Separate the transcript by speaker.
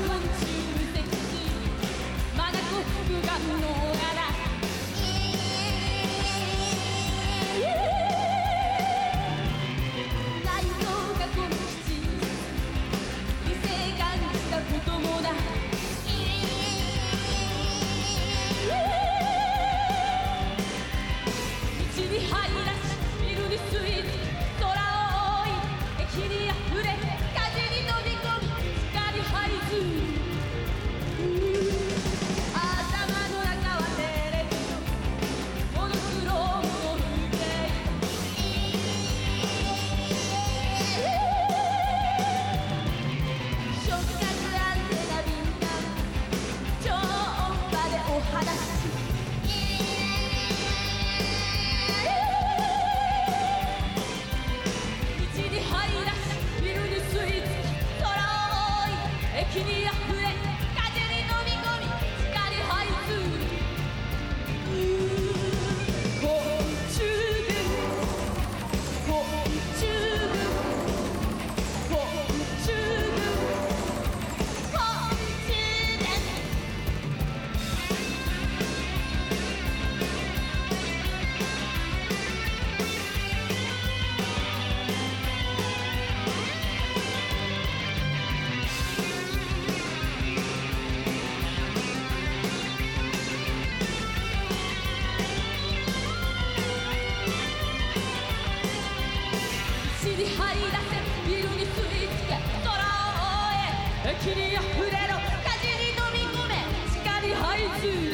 Speaker 1: someone to に張りせビルに吸い付け空を追え。駅にれろ。風に飲み込め。地下に排水